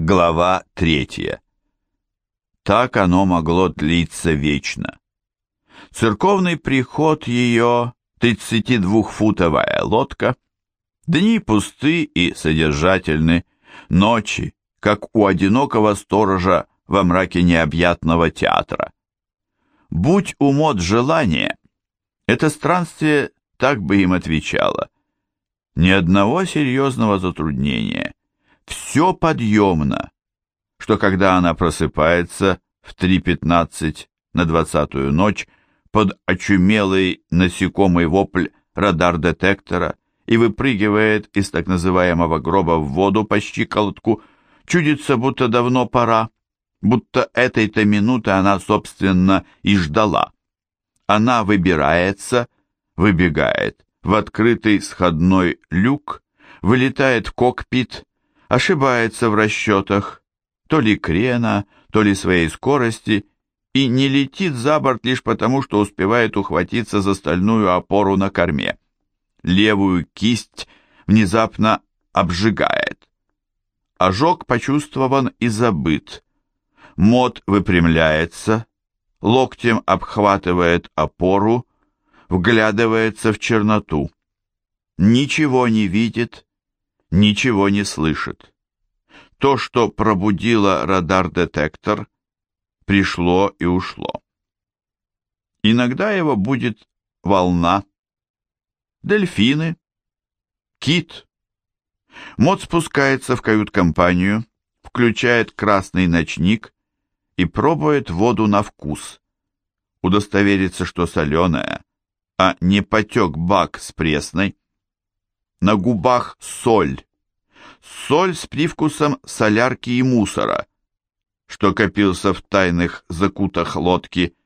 Глава третья. Так оно могло длиться вечно. Церковный приход ее, 32-футовая лодка, дни пусты и содержательны, ночи, как у одинокого сторожа во мраке необъятного театра. Будь у мод желание, это странствие так бы им отвечало. Ни одного серьезного затруднения, все подъемно, что когда она просыпается в 3.15 на двадцатую ночь под очумелый насекомый вопль радар-детектора и выпрыгивает из так называемого гроба в воду по щиколотку, чудится, будто давно пора, будто этой-то минуты она, собственно, и ждала. Она выбирается, выбегает в открытый сходной люк, вылетает в кокпит, ошибается в расчетах, то ли крена, то ли своей скорости, и не летит за борт лишь потому, что успевает ухватиться за стальную опору на корме. Левую кисть внезапно обжигает. Ожог почувствован и забыт. Мод выпрямляется, локтем обхватывает опору, вглядывается в черноту. Ничего не видит, ничего не слышит. То, что пробудило радар-детектор, пришло и ушло. Иногда его будет волна, дельфины, кит. Мод спускается в кают-компанию, включает красный ночник и пробует воду на вкус. Удостовериться, что соленая, а не потек бак с пресной. На губах соль. Соль с привкусом солярки и мусора, что копился в тайных закутах лодки,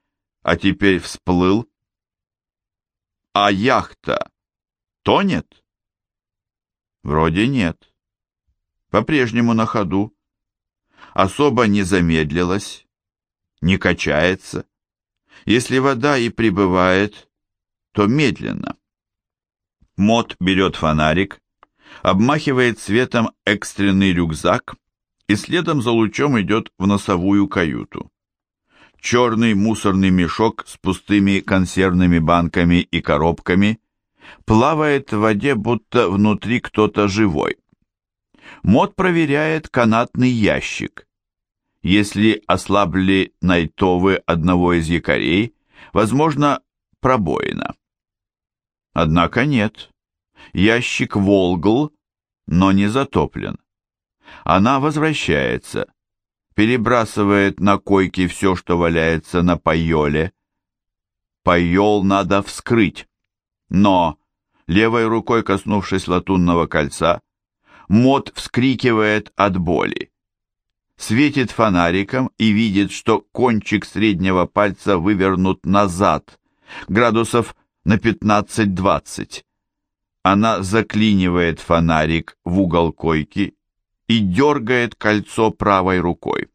а теперь всплыл. А яхта тонет? Вроде нет. По-прежнему на ходу. Особо не замедлилась, не качается. Если вода и прибывает, то медленно. Мот берет фонарик, обмахивает светом экстренный рюкзак и следом за лучом идет в носовую каюту. Черный мусорный мешок с пустыми консервными банками и коробками плавает в воде, будто внутри кто-то живой. Мод проверяет канатный ящик. Если ослабли найтовы одного из якорей, возможно, пробоина. Однако нет. Ящик волгл, но не затоплен. Она возвращается, перебрасывает на койке все, что валяется на пайоле. Пайол надо вскрыть, но, левой рукой коснувшись латунного кольца, Мот вскрикивает от боли. Светит фонариком и видит, что кончик среднего пальца вывернут назад, градусов на 15-20. Она заклинивает фонарик в угол койки и дергает кольцо правой рукой.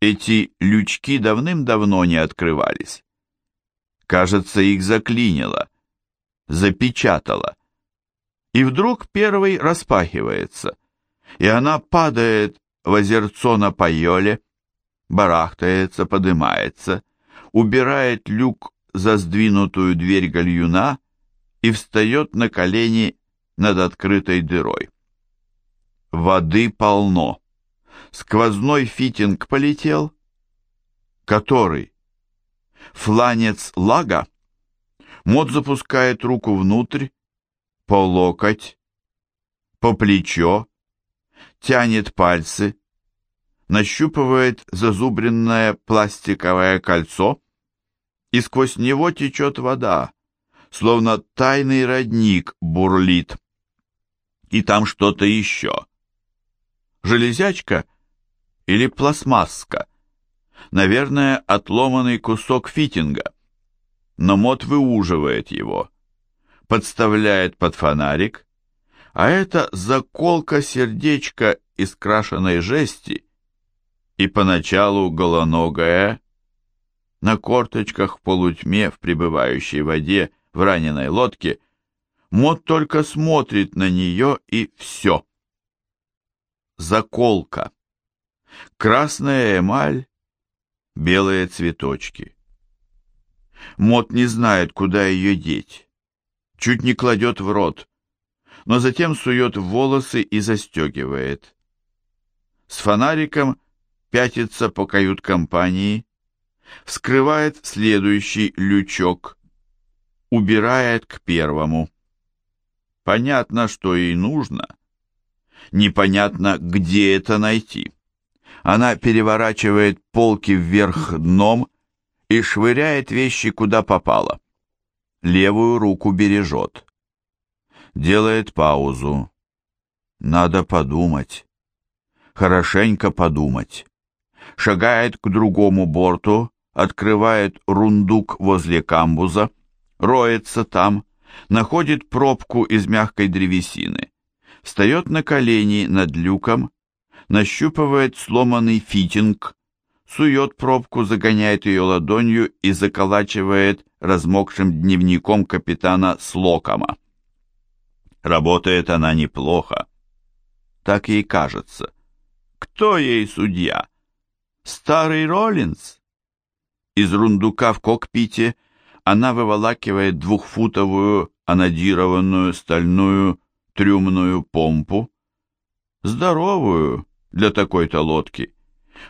Эти лючки давным-давно не открывались. Кажется, их заклинило, запечатало. И вдруг первый распахивается, и она падает в озерцо на пайоле, барахтается, подымается, убирает люк за сдвинутую дверь гальюна и встает на колени над открытой дырой. Воды полно. Сквозной фитинг полетел. Который? Фланец лага? Мод запускает руку внутрь, по локоть, по плечо, тянет пальцы, нащупывает зазубренное пластиковое кольцо и сквозь него течет вода, словно тайный родник бурлит. И там что-то еще. Железячка или пластмасска? Наверное, отломанный кусок фитинга. Но Мот выуживает его, подставляет под фонарик, а это заколка-сердечко из крашеной жести и поначалу голоногая, на корточках в полутьме в пребывающей воде в раненой лодке, Мот только смотрит на нее и все. Заколка. Красная эмаль, белые цветочки. Мот не знает, куда ее деть. Чуть не кладет в рот, но затем сует волосы и застегивает. С фонариком пятится по кают-компании, вскрывает следующий лючок, убирает к первому. Понятно, что ей нужно. Непонятно, где это найти. Она переворачивает полки вверх дном и швыряет вещи куда попало. Левую руку бережет. Делает паузу. Надо подумать. Хорошенько подумать. Шагает к другому борту, открывает рундук возле камбуза, роется там, находит пробку из мягкой древесины, встает на колени над люком, нащупывает сломанный фитинг, сует пробку, загоняет ее ладонью и заколачивает размокшим дневником капитана Слокома. Работает она неплохо. Так ей кажется. Кто ей судья? Старый Роллинс? Из рундука в кокпите она выволакивает двухфутовую анодированную стальную трюмную помпу, здоровую для такой-то лодки,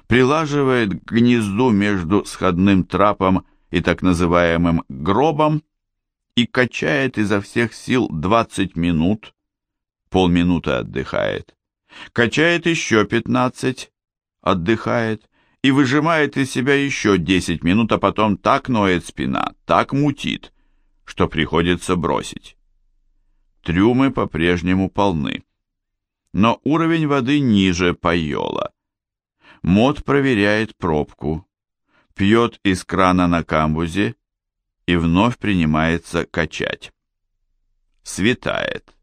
прилаживает к гнезду между сходным трапом и так называемым гробом и качает изо всех сил 20 минут, полминуты отдыхает, качает еще 15, отдыхает и выжимает из себя еще 10 минут, а потом так ноет спина, так мутит, что приходится бросить. Трюмы по-прежнему полны, но уровень воды ниже пайола. Мод проверяет пробку, пьет из крана на камбузе и вновь принимается качать. Светает.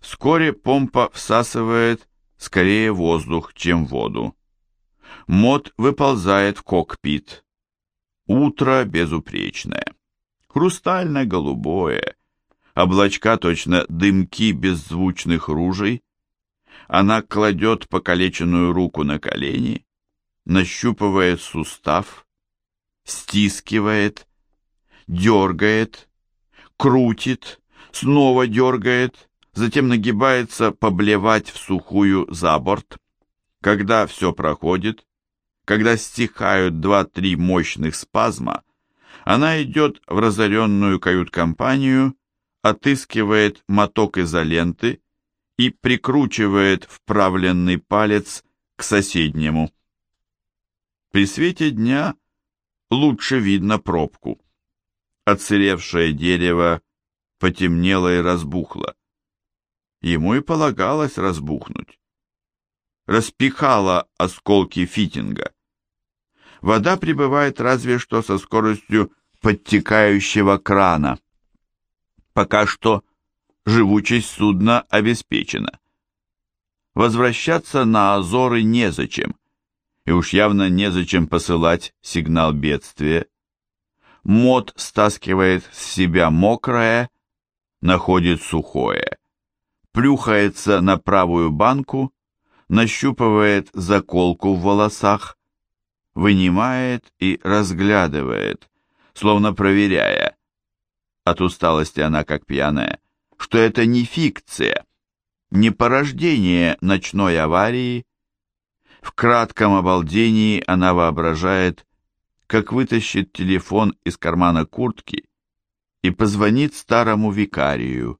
Вскоре помпа всасывает скорее воздух, чем воду. Мод выползает в кокпит. Утро безупречное. Хрустально-голубое. Облачка точно дымки беззвучных ружей она кладет покалеченную руку на колени, нащупывает сустав, стискивает, дергает, крутит, снова дергает, затем нагибается поблевать в сухую за борт. Когда все проходит, когда стихают два-три мощных спазма, она идет в разоренную кают-компанию, отыскивает моток изоленты и прикручивает вправленный палец к соседнему. При свете дня лучше видно пробку. Отсыревшее дерево потемнело и разбухло. Ему и полагалось разбухнуть. Распихало осколки фитинга. Вода прибывает разве что со скоростью подтекающего крана. Пока что живучесть судна обеспечена. Возвращаться на Азоры незачем, и уж явно незачем посылать сигнал бедствия. Мод стаскивает с себя мокрое, находит сухое, плюхается на правую банку, нащупывает заколку в волосах, вынимает и разглядывает, словно проверяя. От усталости она как пьяная что это не фикция, не порождение ночной аварии. В кратком обалдении она воображает, как вытащит телефон из кармана куртки и позвонит старому викарию.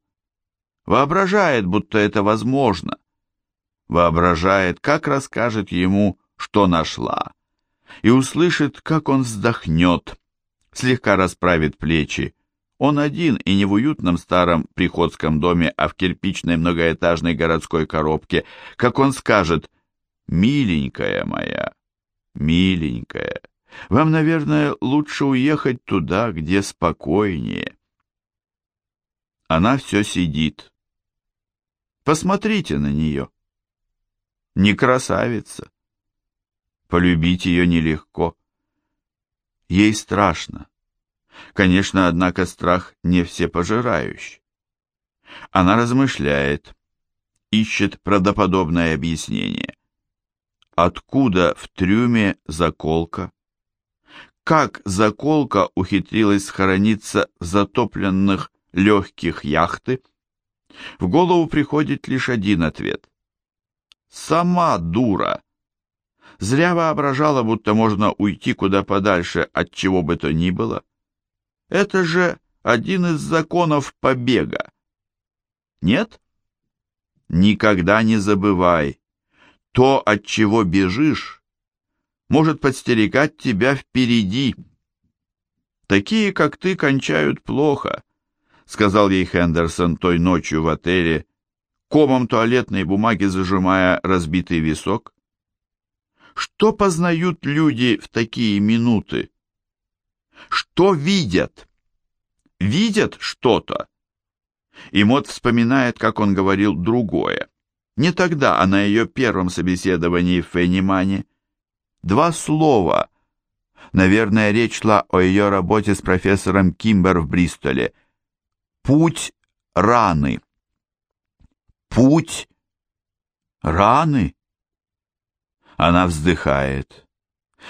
Воображает, будто это возможно. Воображает, как расскажет ему, что нашла, и услышит, как он вздохнет, слегка расправит плечи, он один и не в уютном старом приходском доме, а в кирпичной многоэтажной городской коробке, как он скажет «Миленькая моя, миленькая, вам, наверное, лучше уехать туда, где спокойнее». Она все сидит. Посмотрите на нее. Не красавица. Полюбить ее нелегко. Ей страшно. Конечно, однако страх не всепожирающий. Она размышляет, ищет правдоподобное объяснение. Откуда в трюме заколка? Как заколка ухитрилась схорониться в затопленных легких яхты? В голову приходит лишь один ответ. Сама дура. Зря воображала, будто можно уйти куда подальше от чего бы то ни было. Это же один из законов побега. Нет? Никогда не забывай, то, от чего бежишь, может подстерегать тебя впереди. Такие, как ты, кончают плохо, сказал ей Хендерсон той ночью в отеле, комом туалетной бумаги зажимая разбитый висок. Что познают люди в такие минуты? Что видят? Видят что-то? И Мот вспоминает, как он говорил другое. Не тогда, а на ее первом собеседовании в Феннимане. Два слова. Наверное, речь шла о ее работе с профессором Кимбер в Бристоле. Путь раны. Путь раны? Она вздыхает.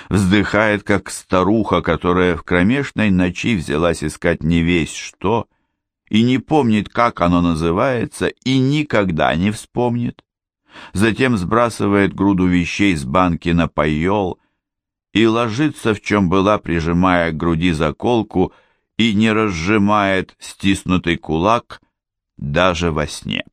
Вздыхает, как старуха, которая в кромешной ночи взялась искать не весь что, и не помнит, как оно называется, и никогда не вспомнит. Затем сбрасывает груду вещей с банки на пайол и ложится, в чем была, прижимая к груди заколку, и не разжимает стиснутый кулак даже во сне.